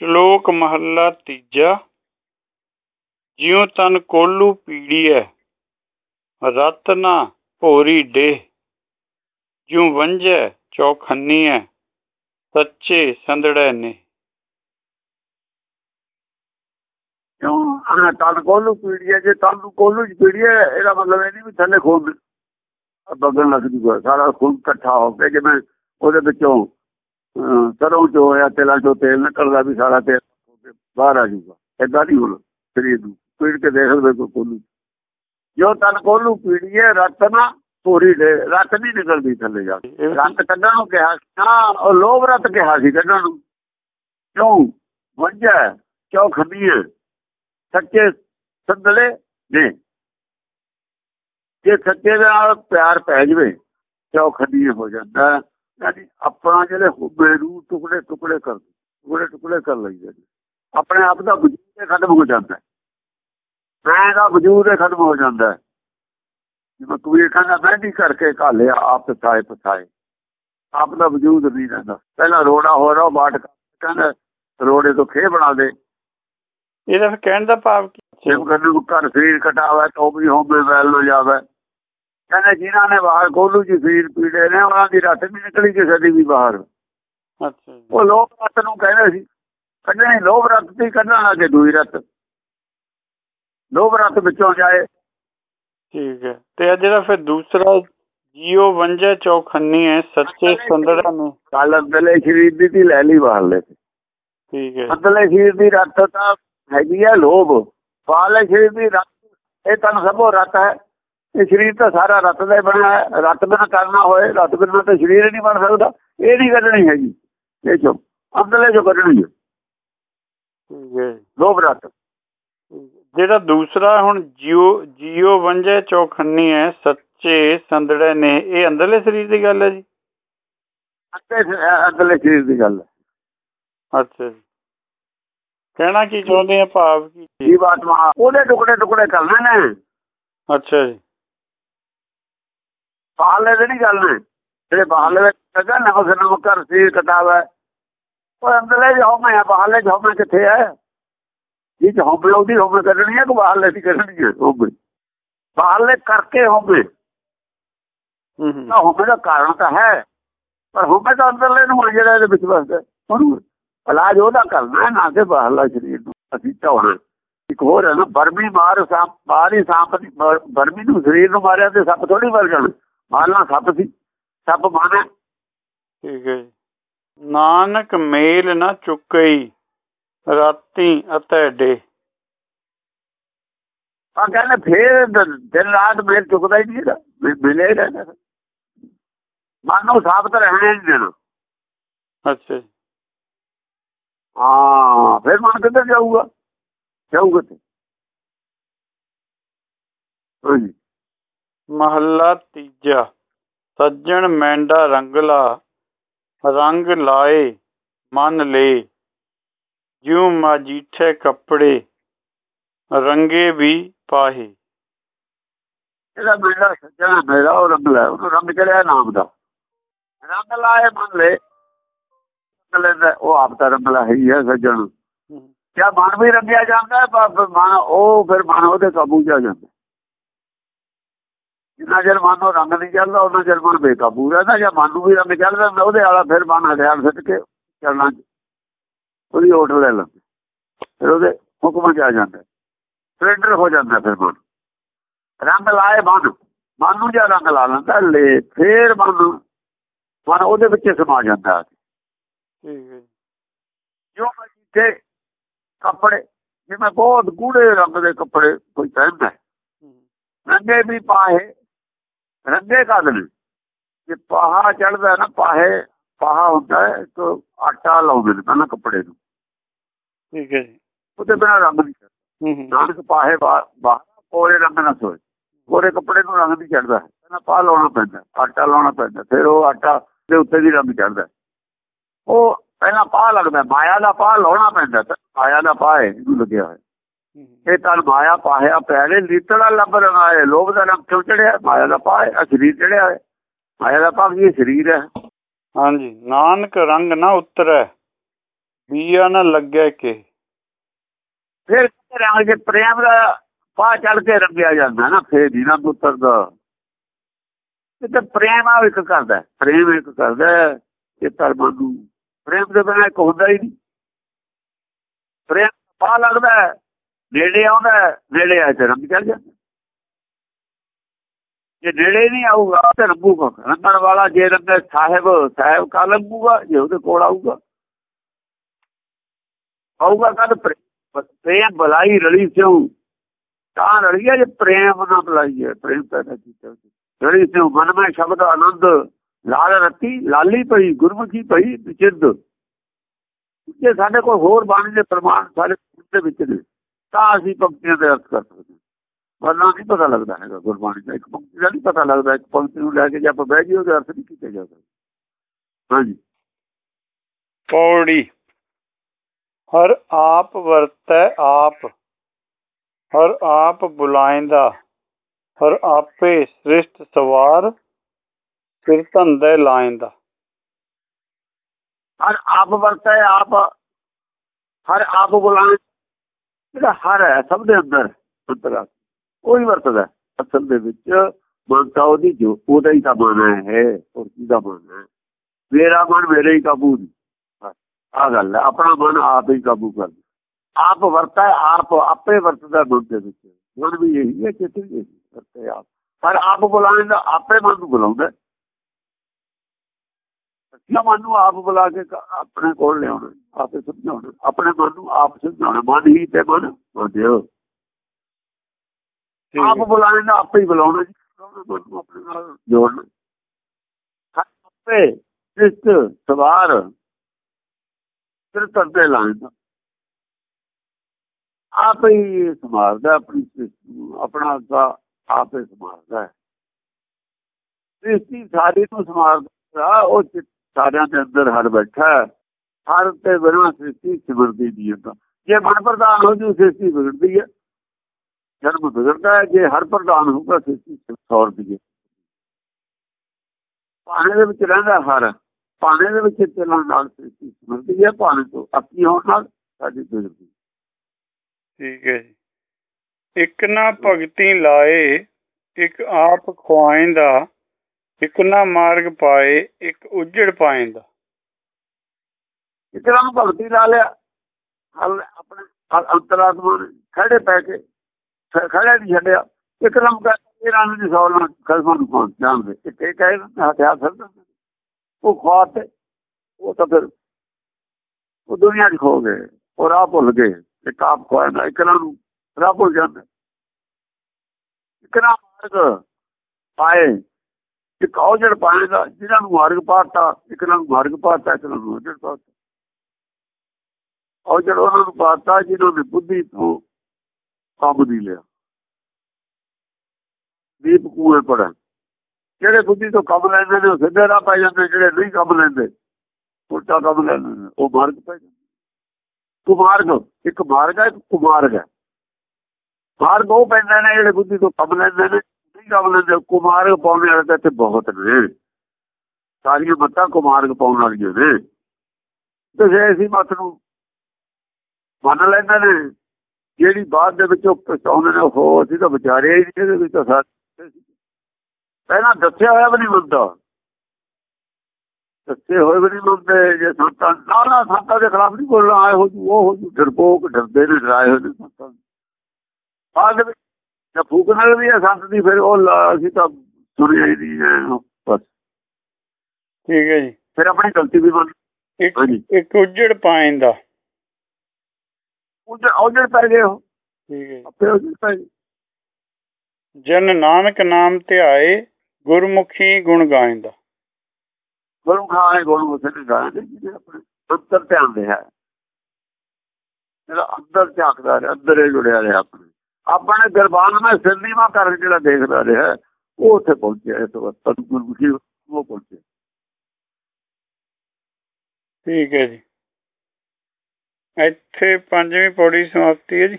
ਸ਼ਲੋਕ ਮਹੱਲਾ ਤੀਜਾ। ਜਿਉ ਤਨ ਕੋਲੂ ਪੀੜੀਐ, ਰਤਨਾ ਭੋਰੀ ਡੇ। ਜਿਉ ਵੰਜੈ ਚੌਖੰਨੀਐ, ਸੱਚੇ ਸੰਦੜੈ ਨੇ। ਕਿਉਂ? ਤਨ ਕੋਲੂ ਪੀੜੀ ਜੇ ਤਨ ਨੂੰ ਕੋਲੂ ਚ ਪੀੜੀ ਇਹਦਾ ਮਤਲਬ ਇਹ ਨਹੀਂ ਵੀ ਥੱਲੇ ਖੂਨ ਬਗਣ ਲੱਗ ਜੂਗਾ ਸਾਰਾ ਖੂਨ ਇਕੱਠਾ ਹੋ ਕੇ, ਜਿਵੇਂ ਉਹਦੇ ਵਿੱਚੋਂ ਸਰੋਂ ਚੋਂ ਹੋਇਆ ਤੇਲਾਂ ਚੋਂ ਤੇਲ ਨਿਕਲਦਾ ਵੀ ਸਾਰਾ ਤੇਲ ਬਾਹਰ ਆ ਜੂਗਾ ਏਦਾਂ ਨਹੀਂ ਹੁਣ, ਸਰੀਰ ਨੂੰ। ਪੀੜ ਕੇ ਦੇਖ ਲਵੇ ਕੋਈ ਕੋਲੂ ਜੋ ਤਨ ਕੋਲੂ ਪੀੜੀ ਰਤਨਾ ਪੂਰੀ ਦੇ, ਰਤ ਨਹੀਂ ਨਿਕਲਦੀ ਥੱਲੇ ਜਾ ਕੇ। ਰਤ ਕੱਢਣ ਨੂੰ ਕਿਹਾ ਸੀ। ਹਾਂ ਉਹ ਲੋਭ ਰਤ ਕਿਹਾ ਸੀ ਕੱਢਣ ਨੂੰ। ਕਿਉਂ? ਵੰਜਾ ਕਿਉਂ ਖੰਡੀਏ ਸੱਚੇ ਸੰਦਲੇ ਨੇ। ਜੇ ਸੱਚੇ ਨਾਲ ਪਿਆਰ ਪੈ ਜਵੇ, ਕਿਉਂ ਖੰਡੀਏ ਹੋ ਜਾਂਦਾ? ਯਾਨੀ ਆਪਣਾ ਜਿਹੜੇ ਹੁਬੇ ਨੂੰ ਟੁਕੜੇ ਟੁਕੜੇ ਕਰ ਟੁਕੜੇ ਟੁਕੜੇ ਕਰ ਲਈਦੇ ਆਪਣੇ ਆਪ ਦਾ ਵਜੂਦ ਹੀ ਖਤਮ ਹੋ ਜਾਂਦਾ ਹੈ। ਮੈਂ ਦਾ ਵਜੂਦ ਹੀ ਖਤਮ ਹੋ ਜਾਂਦਾ ਹੈ। ਜਿਵੇਂ ਕਬੀਰ ਕਹਿੰਦਾ ਮਹਿੰਦੀ ਕਰਕੇ ਘਾਲਿਆ ਆਪ ਪਛਾਏ ਪਛਾਏ। ਆਪ ਦਾ ਵਜੂਦ ਨਹੀਂ ਰਹਿੰਦਾ। ਪਹਿਲਾਂ ਰੋੜਾ ਹੋ ਰਿਹਾ ਬਾਟ ਕਹਿੰਦਾ ਰੋੜੇ ਤੋਂ ਖੇ ਬਣਾ ਦੇ। ਇਹਦਾ ਫਿਰ ਕਹਿਣ ਦਾ ਭਾਵ ਕੀ ਜਿਵੇਂ ਕਹਿੰਦੇ ਨੂੰ ਘਰ ਸਰੀਰ ਕਟਾਵਾ ਤੋਂ ਵੀ ਹੋਵੇ ਵੈਲ ਨਾ ਜਾਵੇ। ਕਹਿੰਦੇ ਜਿਨ੍ਹਾਂ ਨੇ ਬਾਹਰ ਕੋਲੂ ਜੀ ਸਰੀਰ ਪੀੜੇ ਨੇ ਉਹਨਾਂ ਦੀ ਰੱਤ ਨਹੀਂ ਨਿਕਲੀ ਕਿਸੇ ਦੀ ਵੀ ਬਾਹਰ। ਅੱਛਾ ਉਹ ਲੋਭ ਰੱਤ ਨੂੰ ਕਹਿੰਦੇ ਸੀ ਕੱਢਣੀ ਲੋਭ ਰੱਤ ਦੀ ਕੱਢਣ ਲੱਗੇ ਦੂਈ ਰੱਤ ਲੋਭ ਰੱਤ ਵਿੱਚੋਂ ਜਾਏ। ਠੀਕ ਹੈ। ਤੇ ਜਿਹੜਾ ਫਿਰ ਦੂਸਰਾ ਜੀਓ ਵੰਜੈ ਚੌਖੰਨੀ ਹੈ ਸੱਚੇ ਸੰਦੜਾ ਨੇ। ਕੱਲ ਅੰਦਰਲੇ ਸਰੀਰ ਦੀ ਤੀ ਲੈ ਲਈ ਬਾਹਰ ਲੈ ਠੀਕ ਹੈ। ਅੰਦਰਲੇ ਸਰੀਰ ਦੀ ਰੱਤ ਤਾਂ ਹੈਗੀ ਹੈ ਲੋਭ। ਬਾਹਰਲੇ ਸਰੀਰ ਦੀ ਰੱਤ ਇਹ ਤਾਂ ਸਭੋ ਰੱਤ ਹੈ। ਇਹ ਸਰੀਰ ਤਾਂ ਸਾਰਾ ਰੱਤ ਦਾ ਬਣਿਆ ਹੈ। ਰੱਤ ਬਿਨਾਂ ਕਰਨਾ ਹੋਏ ਰੱਤ ਬਿਨਾਂ ਤਾਂ ਸਰੀਰ ਨਹੀਂ ਬਣ ਸਕਦਾ। ਇਹ ਨਹੀਂ ਕੱਢਣੀ ਹੈਗੀ। ਇਹ ਚੋ ਅੰਦਰਲੇ ਜੋ ਕੱਢਣੀ ਹੈ। ਲੋਭ ਰੱਤ। ਜਿਹੜਾ ਦੂਸਰਾ ਹੁਣ ਜੀਓ ਜੀਓ ਵੰਜੈ ਚੌਖੰਨੀ ਹੈ ਸੱਚੇ ਸੰਦੜੇ ਨੇ ਇਹ ਅੰਦਰਲੇ ਸਰੀਰ ਦੀ ਗੱਲ ਹੈ ਜੀ? ਅੰਦਰ ਅੰਦਰਲੇ ਸਰੀਰ ਦੀ ਗੱਲ ਹੈ। ਅੱਛਾ ਕਹਿਣਾ ਕੀ ਚਾਹੁੰਦੇ ਆ ਭਾਵ ਕੀ? ਜੀਵ ਆਤਮਾ ਉਹਦੇ ਟੁਕੜੇ ਟੁਕੜੇ ਕਰਨੇ ਨੇ। ਅੱਛਾ ਜੀ। ਬਾਹਰਲੇ ਦੇ ਨਹੀਂ ਗੱਲ। ਜਿਹੜੇ ਬਾਹਰਲੇ ਵਿੱਚ ਕਹਿੰਦਾ ਨਮਕ ਨਮਕ ਕਰ ਸਰੀਰ ਕਟਾਵਾ ਉਹ ਅੰਦਰਲੇ ਜੋ ਮੈਂ ਆ ਬਾਹਰਲੇ ਜੋ ਮੈਂ ਕਿੱਥੇ ਆ ਇਹ ਜੋ ਹੋਵੇ ਉਹਦੀ ਹੋਵੇ ਕੱਢਣੀ ਹੈ ਕਿ ਬਾਹਰਲੇ ਦੀ ਕੱਢਣੀ ਹੈ? ਹੋਵੇ। ਬਾਹਰਲੇ ਕਰਕੇ ਹੋਵੇ। ਹੂੰ ਹੂੰ। ਹੋਵੇ ਦਾ ਕਾਰਨ ਤਾਂ ਹੈ। ਪਰ ਹੋਵੇ ਤਾਂ ਅੰਦਰਲੇ ਨੂੰ ਜਿਹੜਾ ਇਹਦੇ ਵਿੱਚ ਵਸਦਾ ਉਹਨੂੰ ਇਲਾਜ ਉਹਦਾ ਕਰਨਾ ਹੈ ਨਾ ਕਿ ਬਾਹਰਲਾ ਸਰੀਰ ਨੂੰ। ਅਸੀਂ ਢਾਉਣਾ ਇੱਕ ਹੋਰ ਹੈ ਨਾ ਬਰਮੀ ਮਾਰ ਸਾਂਪ ਬਾਹਰੀ ਸਾਂਪ ਦੀ ਬਰ- ਬਰਮੀ ਨੂੰ ਸਰੀਰ ਨੂੰ ਮਾਰਿਆ ਤੇ ਸੱਪ ਥੋੜੀ ਮਰ ਜਾਣਾ। ਮਾਰਨਾ ਸੱਪ ਸੀ ਸੱਪ ਮਾਨਾ ਠੀਕ ਹੈ ਨਾਨਕ ਮੇਲ ਨਾ ਚੁੱਕਈ ਰਾਤੀ ਅਤੇ ਡੇ। ਆ ਕਹਿੰਦੇ ਫੇਰ ਦਿਨ ਰਾਤ ਮੇਲ ਚੁੱਕਦਾ ਹੀ ਨਹੀਂ ਮਿਲੇ ਰਹਿੰਦਾ। ਮਨ ਨੂੰ ਸਾਬਤ ਰਹਿਣੇ ਨਹੀਂ ਦੇਣਾ। ਅੱਛਾ ਹਾਂ ਫਿਰ ਮਨ ਕਿੱਧਰ ਜਾਊਗਾ? ਜਾਊਗਾ ਤੇ ਹਾਂਜੀ। ਮਹੱਲਾ ਤੀਜਾ। ਸੱਜਣ ਮੈਂਡਾ ਰੰਗਲਾ ਰੰਗ ਲਾਏ ਮਨ ਲੈ। ਜਿਉ ਮਾਜੀਠੇ ਕੱਪੜੇ ਰੰਗੇ ਵੀ ਪਾਹੇ। ਇਹਦਾ ਮੇਰਾ ਸੱਜਣਾ ਮੇਰਾ ਉਹ ਰੰਗ ਲੈ ਉਹਨੂੰ ਰੰਗ ਚੜਿਆ ਨਾਮ ਦਾ। ਰੰਗ ਲਾਏ ਮਨ ਲੈ। ਲੈਂਦਾ ਉਹ ਆਪ ਦਾ ਰੰਗ ਲਾ ਹੀ ਸੱਜਣ। ਕਿਆ ਮਨ ਵੀ ਰੰਗਿਆ ਜਾਂਦਾ ਹੈ ਮਨ ਉਹ ਫਿਰ ਮਨ ਉਹਦੇ ਕਾਬੂ 'ਚ ਆ ਜਾਂਦਾ ਜਿੰਨਾ ਚਿਰ ਮਨ ਨੂੰ ਰੰਗ ਨਹੀਂ ਚੱਲਦਾ ਉਹਨਾਂ ਚਿਰ ਮਨ ਬੇਕਾਬੂ ਰਹਿੰਦਾ। ਜਾਂ ਮਨ ਨੂੰ ਵੀ ਰੰਗ ਚੱਲ ਜਾਂਦਾ ਉਹਦੇ ਵਾਲਾ ਫਿਰ ਮਨ ਹਥਿਆਰ ਸਿੱਟ ਕੇ ਚੱਲਣਾ। ਉਹਦੀ ਓਟ ਲੈ ਲੈਂਦਾ। ਫਿਰ ਉਹਦੇ ਹੁਕਮ 'ਚ ਆ ਜਾਂਦਾ। ਸਰੈਂਡਰ ਹੋ ਜਾਂਦਾ ਫਿਰ ਮਨ। ਰੰਗ ਲਾਏ ਮਨ। ਮਨ ਨੂੰ ਜਾਂ ਰੰਗ ਲਾ ਲੈਂਦਾ ਲੈ ਫੇਰ ਮਨ। ਮਨ ਉਹਦੇ ਵਿੱਚ ਸਮਾ ਜਾਂਦਾ। ਠੀਕ ਹੈ ਜੀ। ਜੋ ਮੈਂ ਜਿੱਥੇ ਕੱਪੜੇ ਜਿਵੇਂ ਬਹੁਤ ਗੂੜੇ ਰੰਗ ਦੇ ਕੱਪੜੇ ਕੋਈ ਪਹਿਨਦਾ। ਰੰਗੇ ਵੀ ਪਾਹੇ ਰੰਗੇ ਕਾਦਲ ਜੇ ਪਾਹਾ ਚੜਦਾ ਨਾ ਪਾਹੇ ਪਾਹਾ ਹੁੰਦਾ ਹੈ ਇੱਕ ਆਟਾ ਲਾਉਂਦੇ ਨੇ ਪਹਿਲਾਂ ਕੱਪੜੇ ਨੂੰ। ਠੀਕ ਹੈ ਉਹਦੇ ਬਿਨਾ ਰੰਗ ਨਹੀਂ ਚੜਦਾ ਨਾਨਕ ਪਾਹੇ ਬਾਹਰ ਕੋਰੇ ਰੰਗ ਨਾ ਸੋਏ। ਕੋਰੇ ਕੱਪੜੇ ਨੂੰ ਰੰਗ ਨਹੀਂ ਚੜਦਾ ਪਹਿਲਾਂ ਪਾ ਲਾਉਣਾ ਪੈਂਦਾ ਆਟਾ ਲਾਉਣਾ ਪੈਂਦਾ ਫਿਰ ਉਹ ਆਟਾ ਦੇ ਉੱਤੇ ਦੀ ਰੰਗ ਚੜਦਾ ਉਹ ਪਹਿਲਾਂ ਪਾ ਲੱਗਦਾ ਮਾਇਆ ਦਾ ਪਾ ਲਾਉਣਾ ਪੈਂਦਾ ਤਾਂ ਮਾਇਆ ਦਾ ਪਾ ਹੈ ਲੱਗਿਆ ਹੋਇਆ। ਇਹ ਤਾਂ ਮਾਇਆ ਪਾਹਿਆ ਪੈਰੇ ਲੀਤੜਾ ਲੱਭ ਰੰਗਾਏ ਲੋਭ ਦਾ ਰੰਗ ਕਿਉਂ ਚੜਿਆ? ਮਾਇਆ ਦਾ ਪਾ ਹੈ ਆਹ ਸਰੀਰ ਚੜਿਆ ਹੈ। ਮਾਇਆ ਦਾ ਭਾਗ ਇਹ ਸਰੀਰ ਹੈ। ਹਾਂਜੀ ਨਾਨਕ ਰੰਗ ਨਾ ਉਤਰੈ ਬੀਆ ਨਾ ਲੱਗਿਆ ਕਿ। ਫਿਰ ਰੰਗ ਜੇ ਪ੍ਰੇਮ ਦਾ ਪਾ ਚੜ ਕੇ ਰੰਗਿਆ ਜਾਂਦਾ ਨਾ ਫੇਰ ਹੀ ਨਾ ਪੁੱਤਰ ਦਾ ਇਹ ਤਾਂ ਪ੍ਰੇਮ ਆ ਇੱਕ ਕਰਦਾ ਹੈ, ਪ੍ਰੇਮ ਇੱਕ ਕਰਦਾ ਹੈ, ਇਹ ਧਰਮਾਂ ਨੂੰ ਪ੍ਰੇਮ ਦੇ ਬਿਨਾਂ ਇੱਕ ਹੁੰਦਾ ਹੀ ਨਹੀਂ। ਪ੍ਰੇਮ ਪਾ ਲੱਗਦਾ ਹੈ, ਨੇੜੇ ਆਉਂਦਾ ਨੇੜੇ ਆ ਤੇ ਰੰਗ ਚੜ ਜਾਂਦਾ ਜੇ ਨੇੜੇ ਨਹੀਂ ਆਊਗਾ ਤੇ ਰੰਗੂਗਾ ਰੰਗਣ ਵਾਲਾ ਜੇ ਰੰਗੇ ਸਾਹਿਬ ਸਾਹਿਬ ਕਾ ਲੰਗੂਗਾ ਜੇ ਉਹਦੇ ਕੋਲ ਆਊਗਾ। ਆਊਗਾ ਕਦ? ਪ੍ਰੇਮ ਬਲਾਈ ਰਲੀ ਸਿਉ। ਤਾਂ ਰਲੀਆ ਜੇ ਪ੍ਰੇਮ ਨਾ ਬਲਾਈ ਹੈ ਪ੍ਰੇਮ ਪੈਦਾ ਕੀਤਾ ਰਲੀ ਸਿਉ ਮਨ ਮੈਂ ਸ਼ਬਦ ਆਨੰਦ, ਲਾਲ ਰਤੀ, ਲਾਲੀ ਪਈ ਗੁਰਮੁਖੀ ਪਈ ਵਿਚਿਰਦ ਜੇ ਸਾਡੇ ਕੋਲ ਹੋਰ ਬਾਣੀ ਦੇ ਪ੍ਰਮਾਣ ਸਾਡੇ ਦੇ ਵਿੱਚ ਨੇ ਤਾਂ ਅਸੀਂ ਪੰਕਤੀਆਂ ਦੇ ਅਰਥ ਕਰ ਸਕਦੇ ਵਰਨਾ ਨਹੀਂ ਪਤਾ ਲੱਗਦਾ ਹੈਗਾ ਗੁਰਬਾਣੀ ਦਾ ਇੱਕ ਪੰਕਤੀ ਦਾ ਨਹੀਂ ਪਤਾ ਲੱਗਦਾ ਇੱਕ ਪੰਕਤੀ ਨੂੰ ਲੈ ਕੇ ਜੇ ਆਪਾਂ ਬਹਿ ਜਾਈਏ ਉਹਦੇ ਅਰਥ ਨਹੀਂ ਕੀਤੇ ਜਾ ਸਕਦੇ। ਹਾਂਜੀ। ਪੌੜੀ। ਹਰ ਆਪ ਵਰਤੈ ਆਪ। ਹਰ ਆਪ ਬੁਲਾਇੰਦਾ। ਹਰ ਆਪੇ ਸ੍ਰਿਸ਼ਟ ਸਵਾਰ ਫਿਰ ਧੰਦੇ ਲਾਇੰਦਾ। ਹਰ ਆਪ ਵਰਤਾ ਆਪ। ਹਰ ਆਪ ਬੁਲਾਣ ਜਿਹੜਾ ਹਰ ਹੈ, ਸਭ ਦੇ ਅੰਦਰ ਅੰਤਰਾ ਕੋਈ ਵਰਤਦਾ ਅਸਲ ਦੇ ਵਿੱਚ ਮਨਤਾ ਉਹਦੀ ਜੋ, ਉਹਦਾ ਹੀ ਤਾਂ ਮਨ ਹੈ ਹੋਰ ਕੀ ਦਾ ਮਨ ਹੈ। ਮੇਰਾ ਮਨ ਮੇਰੇ ਹੀ ਕਾਬੂ ਨਹੀਂ। ਆ ਗੱਲ ਹੈ। ਆਪਣਾ ਮਨ ਆਪ ਹੀ ਕਾਬੂ ਕਰਦਾ ਆਪ ਵਰਤਾ ਹੈ, ਆਪ ਆਪੇ ਵਰਤਦਾ ਮਨ ਦੇ ਵਿੱਚ। ਮਨ ਵੀ ਇਹੀ ਹੈ ਕਿ ਵੀ ਵਰਤੇ ਆਪ। ਪਰ ਆਪ ਬੁਲਾਉਂਦਾ ਆਪੇ ਮਨ ਨੂੰ ਬੁਲਾਉਂਦਾ ਨਾ ਮਨ ਨੂੰ ਆਪ ਬੁਲਾ ਕੇ ਆਪਣੇ ਕੋਲ ਲਿਆਉਣਾ ਆਪੇ ਸਮਝਾਉਣਾ ਆਪਣੇ ਮਨ ਨੂੰ ਆਪ ਸਮਝਾਉਣਾ ਮਨ ਹੀ ਤੇ ਮਨ ਬੋਲਿਓ ਆਪ ਬੁਲਾਉਣ ਦਾ ਆਪੇ ਹੀ ਬੁਲਾਉਣਾ ਜੀ ਮਨ ਨੂੰ ਆਪਣੇ ਨਾਲ ਜੋੜਨਾ। ਆਪੇ ਇਸ ਸਵਾਰ ਫਿਰ ਕਰਦੇ ਲਾਉਂਦਾ ਆਪ ਹੀ ਸਮਾਰਦਾ ਆਪਣੀ ਆਪਣਾ ਆਪੇ ਸਮਾਰਦਾ ਹੈ। ਸ੍ਰਿਸ਼ਟੀ ਸਾਰੀ ਨੂੰ ਸਮਾਰਦਾ ਉਹ ਸਾਰਿਆਂ ਦੇ ਅੰਦਰ ਹਰ ਬੈਠਾ ਹਰ ਤੇ ਬਿਨਾਂ ਸ੍ਰਿਸ਼ਟੀ ਸਿਮਰਦੀ ਨਹੀਂ ਹੁੰਦਾ ਜੇ ਮਨ ਪ੍ਰਧਾਨ ਹੋ ਜੂ ਸ੍ਰਿਸ਼ਟੀ ਵਿਗੜਦੀ ਹੈ। ਜਨਮ ਵਿਗੜਦਾ ਹੈ, ਜੇ ਹਰ ਪ੍ਰਧਾਨ ਹੋਊਗਾ, ਸ੍ਰਿਸ਼ਟੀ ਸੌਰਦੀ ਹੈ। ਪਾਣੀ ਦੇ ਵਿੱਚ ਰਹਿੰਦਾ ਹਰ ਪਾਣੀ ਦੇ ਵਿੱਚ ਚੱਲਣ ਨਾਲ ਸ੍ਰਿਸ਼ਟੀ ਸਿਮਰਦੀ ਹੈ ਪਾਣੀ ਤੋਂ ਅੱਕੀ ਹੋਣ ਨਾਲ ਸਾਡੀ ਵਿਗੜਦੀ ਠੀਕ ਹੈ ਇੱਕ ਨਾ ਭਗਤੀ ਲਾਏ, ਇੱਕ ਆਪ ਖਵਾਇੰਦਾ ਇੱਕ ਨਾ ਮਾਰਗ ਪਾਏ, ਇੱਕ ਉਜੜ ਪਾਇੰਦਾ ਇਕਰਾਂ ਭਗਤੀ ਲਾ ਲਿਆ, ਹਲ ਆਪਣੇ ਅੰਤਰਾਤਮਾ ਖੜੇ ਪੈ ਕੇ ਖੜੇ ਨਹੀਂ ਛੱਡਿਆ। ਇਕਰਮ ਇਹਨਾਂ ਨੂੰ ਸੌਲਾਂ ਖਸਮਾਂ ਨੂੰ ਪਹੁੰਚ ਜਾਂਦੇ ਇੱਕ ਇਹ ਕਹੇ ਹਥਿਆਰ ਫਿਰ ਉਹ ਖਵਾਤੇ ਉਹ ਤਾਂ ਫਿਰ ਉਹ ਦੁਨੀਆ 'ਚ ਖੋ ਗਏ, ਉਹ ਰਾਹ ਭੁੱਲ ਗਏ। ਇੱਕ ਆਪ ਖਵਾਇਆ ਇਕਰਾਂ ਨੂੰ ਰਾਹ ਭੁੱਲ ਜਾਂਦੇ। ਇਕਰਾਂ ਮਾਰਗ ਪਾਏ ਇੱਕ ਔਜੜ ਪਾਏਗਾ ਜਿਹਨਾਂ ਨੂੰ ਮਾਰਗ ਪਾਤਾ, ਇੱਕ ਨੂੰ ਮਾਰਗ ਪਾਤਾ, ਇੱਕ ਨੂੰ ਔਜੜ ਪਾਤਾ। ਔਜੜ ਉਹਨਾਂ ਨੂੰ ਪਾਤਾ, ਜਿਹਨਾਂ ਨੇ ਬੁੱਧੀ ਤੋਂ ਕੰਮ ਦੀ ਲਿਆ। ਦੀਪ ਕੂਏ ਪੜਾ ਜਿਹੜੇ ਬੁੱਧੀ ਤੋਂ ਕੰਮ ਲੈਂਦੇ ਨੇ, ਉਹ ਸਿੱਧੇ ਰਾਹ ਪੈ ਜਾਂਦੇ, ਜਿਹੜੇ ਨਹੀਂ ਕੰਮ ਲੈਂਦੇ, ਉਲਟਾ ਕੰਮ ਲੈਂਦੇ ਨੇ, ਉਹ ਮਾਰਗ ਪੈ ਜਾਂਦੇ ਕੁਮਾਰਗ ਇੱਕ ਮਾਰਗ ਹੈ ਇੱਕ ਕੁਮਾਰਗ ਹੈ ਮਾਰਗ ਉਹ ਪੈਂਦੇ ਨੇ ਜਿਹੜੇ ਬੁੱਧੀ ਤੋਂ ਕੰਮ ਲੈਂਦੇ ਨੇ ਨਹੀਂ ਕੰਮ ਕੁਮਾਰਗ ਪਾਉਣ ਵਾਲੇ ਤਾਂ ਇੱਥੇ ਬਹੁਤ ਨੇ। ਸਾਰੀਆਂ ਮੱਤਾਂ ਕੁਮਾਰਗ ਪਾਉਣ ਵਾਲੀਆਂ ਨੇ। ਤੇ ਜੇ ਅਸੀਂ ਮੱਤ ਨੂੰ ਮੰਨ ਲੈਂਦੇ ਨੇ, ਜਿਹੜੀ ਬਾਅਦ ਦੇ ਵਿੱਚੋਂ ਪਛਾਉਂਦੇ ਨੇ, ਉਹ ਅਸੀਂ ਤਾਂ ਵਿਚਾਰੇ ਹੀ ਨਹੀਂ ਇਹਦੇ ਵਿੱਚ ਤਾਂ ਸਾਰੇ ਪਹਿਲਾਂ ਦੱਸਿਆ ਹੋਇਆ ਵੀ ਨਹੀਂ ਮੰਨਦਾ ਦੱਸੇ ਹੋਏ ਵੀ ਨਹੀਂ ਮੰਨਦੇ ਜੇ ਸੰਤਾਂ ਨਾ ਨਾ, ਸੰਤਾਂ ਦੇ ਖਿਲਾਫ ਨਹੀਂ ਬੋਲਣਾ, ਆਏ ਹੋ ਜੂ, ਉਹ ਹੋ ਜੂ। ਡਰਪੋਕ ਡਰਦੇ ਨੇ, ਡਰਾਏ ਹੋਏ ਨੇ ਸੰਤਾਂ। ਬਾਅਦ ਦੇ ਵਿੱਚ ਜੇ ਫੂਕ ਨਾਲ ਵੀ ਹੈ ਸੰਤ ਦੀ ਫਿਰ ਉਹ ਅਸੀਂ ਤਾਂ ਹੀ ਨਹੀਂ ਹੈ ਬਸ। ਠੀਕ ਹੈ ਜੀ। ਫਿਰ ਆਪਣੀ ਗਲਤੀ ਵੀ ਮੰਨ ਇੱਕ ਇੱਕ ਉਜੜ ਪਾਇੰਦਾ ਉਜੜ ਉਜੜ ਪੈ ਗਏ ਹੋ ਠੀਕ ਹੈ ਆਪੇ ਉਜੜ ਪੈ ਗਏ। ਜਨ ਨਾਨਕ ਨਾਮ ਧਿਆਏ ਗੁਰਮੁਖੀ ਗੁਣ ਗਾਇੰਦਾ ਗੁਰੂ ਖਾਏ ਗੁਣ ਉਸੇ ਗਾਇੰਦੇ ਜਿਹਨੇ ਆਪਣੇ ਅੰਦਰ ਧਿਆਨ ਦੇ ਹੈ। ਜਿਹੜਾ ਅੰਦਰ ਝਾਕਦਾ ਰਿਹਾ ਅੰਦਰ ਜੁੜਿਆ ਰਿਹਾ ਆਪਣੇ। ਆਪਣੇ ਦਰਬਾਰ ਵਿੱਚ ਸਿਰਨੀਮਾ ਕਰ ਜਿਹੜਾ ਦੇਖਦਾ ਰਿਹਾ, ਉਹ ਉੱਥੇ ਪਹੁੰਚਿਆ, ਇਸ ਵਕਤ ਗੁਰਮੁਖੀ, ਉਹ ਪਹੁੰਚਿਆ। ਠੀਕ ਹੈ ਜੀ। ਇੱਥੇ ਪੰਜਵੀਂ ਪੌੜੀ ਸਮਾਪਤੀ ਹੈ ਜੀ।